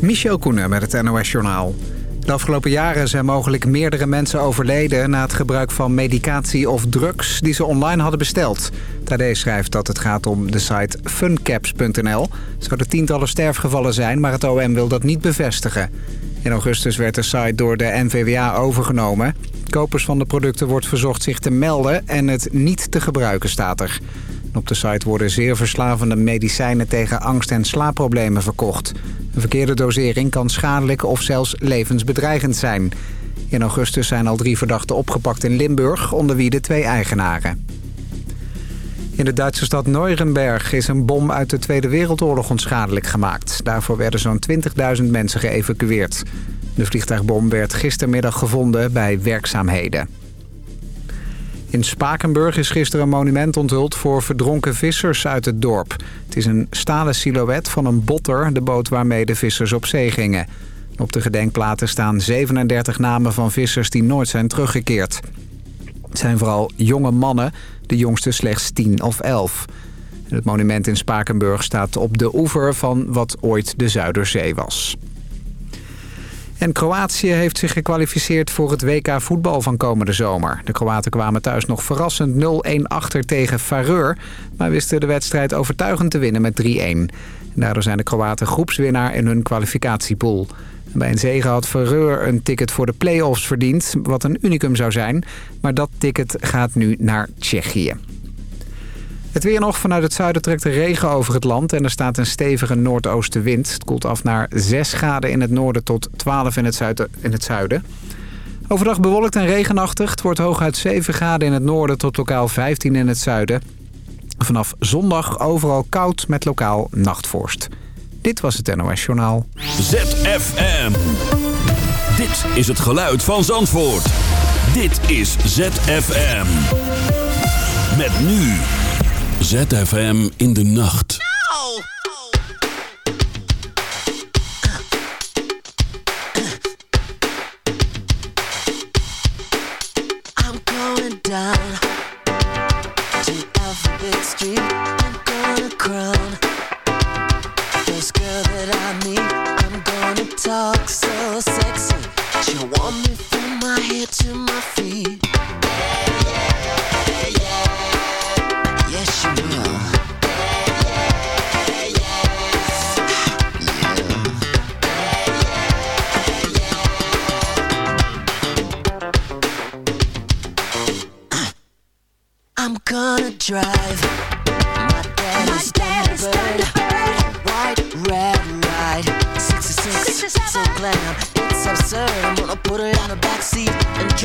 Michel Koenen met het NOS-journaal. De afgelopen jaren zijn mogelijk meerdere mensen overleden... na het gebruik van medicatie of drugs die ze online hadden besteld. Tadee schrijft dat het gaat om de site funcaps.nl. Zouden tientallen sterfgevallen zijn, maar het OM wil dat niet bevestigen. In augustus werd de site door de NVWA overgenomen. Kopers van de producten wordt verzocht zich te melden en het niet te gebruiken, staat er. Op de site worden zeer verslavende medicijnen tegen angst- en slaapproblemen verkocht. Een verkeerde dosering kan schadelijk of zelfs levensbedreigend zijn. In augustus zijn al drie verdachten opgepakt in Limburg, onder wie de twee eigenaren. In de Duitse stad Neurenberg is een bom uit de Tweede Wereldoorlog onschadelijk gemaakt. Daarvoor werden zo'n 20.000 mensen geëvacueerd. De vliegtuigbom werd gistermiddag gevonden bij werkzaamheden. In Spakenburg is gisteren een monument onthuld voor verdronken vissers uit het dorp. Het is een stalen silhouet van een botter, de boot waarmee de vissers op zee gingen. Op de gedenkplaten staan 37 namen van vissers die nooit zijn teruggekeerd. Het zijn vooral jonge mannen, de jongste slechts 10 of 11. Het monument in Spakenburg staat op de oever van wat ooit de Zuiderzee was. En Kroatië heeft zich gekwalificeerd voor het WK voetbal van komende zomer. De Kroaten kwamen thuis nog verrassend 0-1 achter tegen Fareur... maar wisten de wedstrijd overtuigend te winnen met 3-1. Daardoor zijn de Kroaten groepswinnaar in hun kwalificatiepool. Bij een zege had Fareur een ticket voor de play-offs verdiend... wat een unicum zou zijn, maar dat ticket gaat nu naar Tsjechië. Het weer nog. Vanuit het zuiden trekt de regen over het land en er staat een stevige noordoostenwind. Het koelt af naar 6 graden in het noorden tot 12 in het zuiden. In het zuiden. Overdag bewolkt en regenachtig. Het wordt hooguit 7 graden in het noorden tot lokaal 15 in het zuiden. Vanaf zondag overal koud met lokaal nachtvorst. Dit was het NOS Journaal. ZFM. Dit is het geluid van Zandvoort. Dit is ZFM. Met nu... ZFM in de nacht. No! I'm going down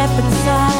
Step inside.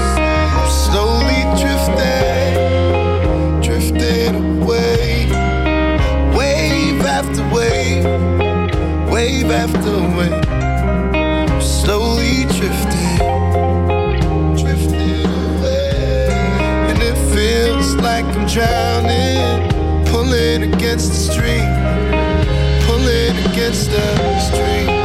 against the stream, against the stream.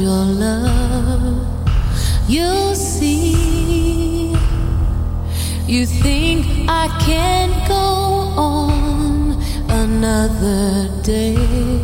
your love. You see, you think I can go on another day.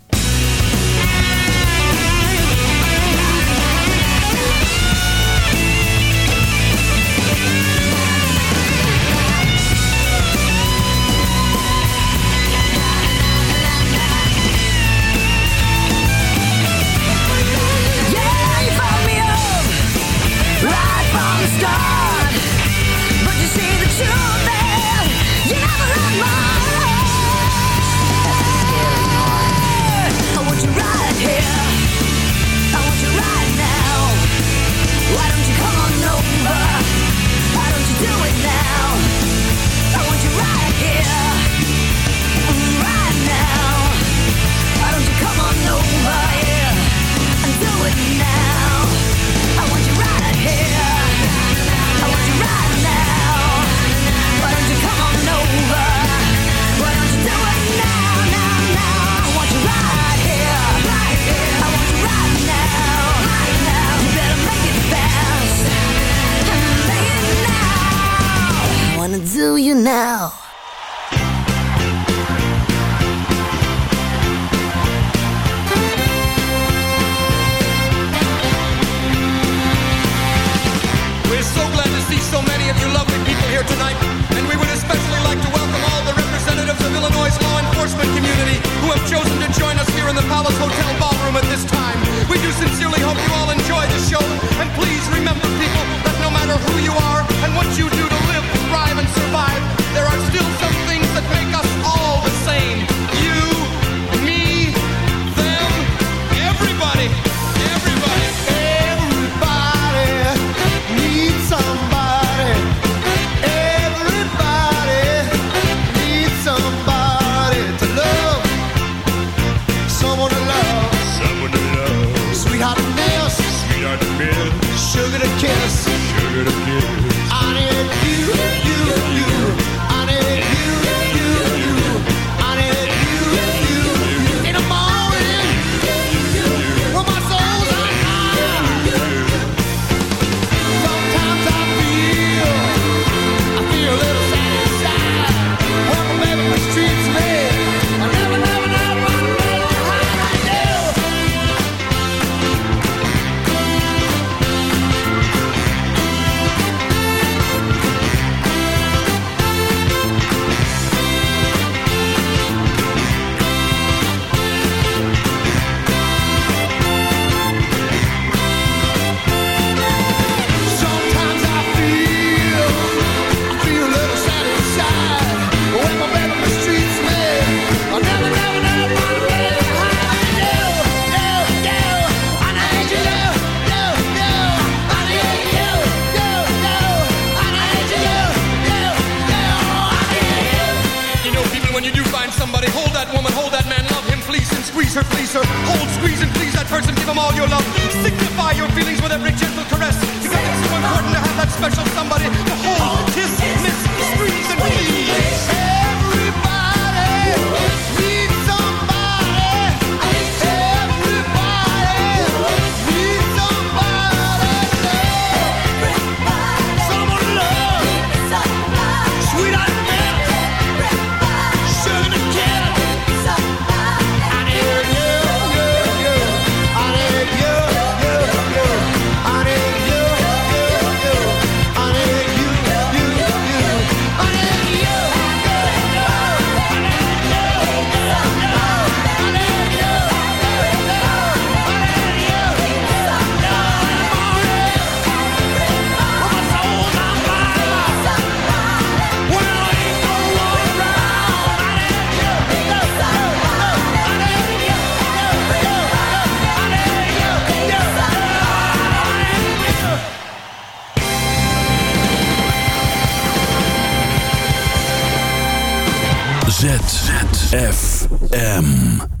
Now. We're so glad to see so many of you lovely people here tonight, and we would especially like to welcome all the representatives of Illinois' law enforcement community who have chosen to join us here in the Palace Hotel ballroom at this time. We do sincerely hope you all enjoy the show, and please remember, people, that no matter who you are and what you do that woman, hold that man, love him, please him, squeeze her, please her. Hold, squeeze, and please that person, give him all your love. Signify your feelings with every gentle caress. Because it's so important to have that special somebody to hold, kiss, ZFM.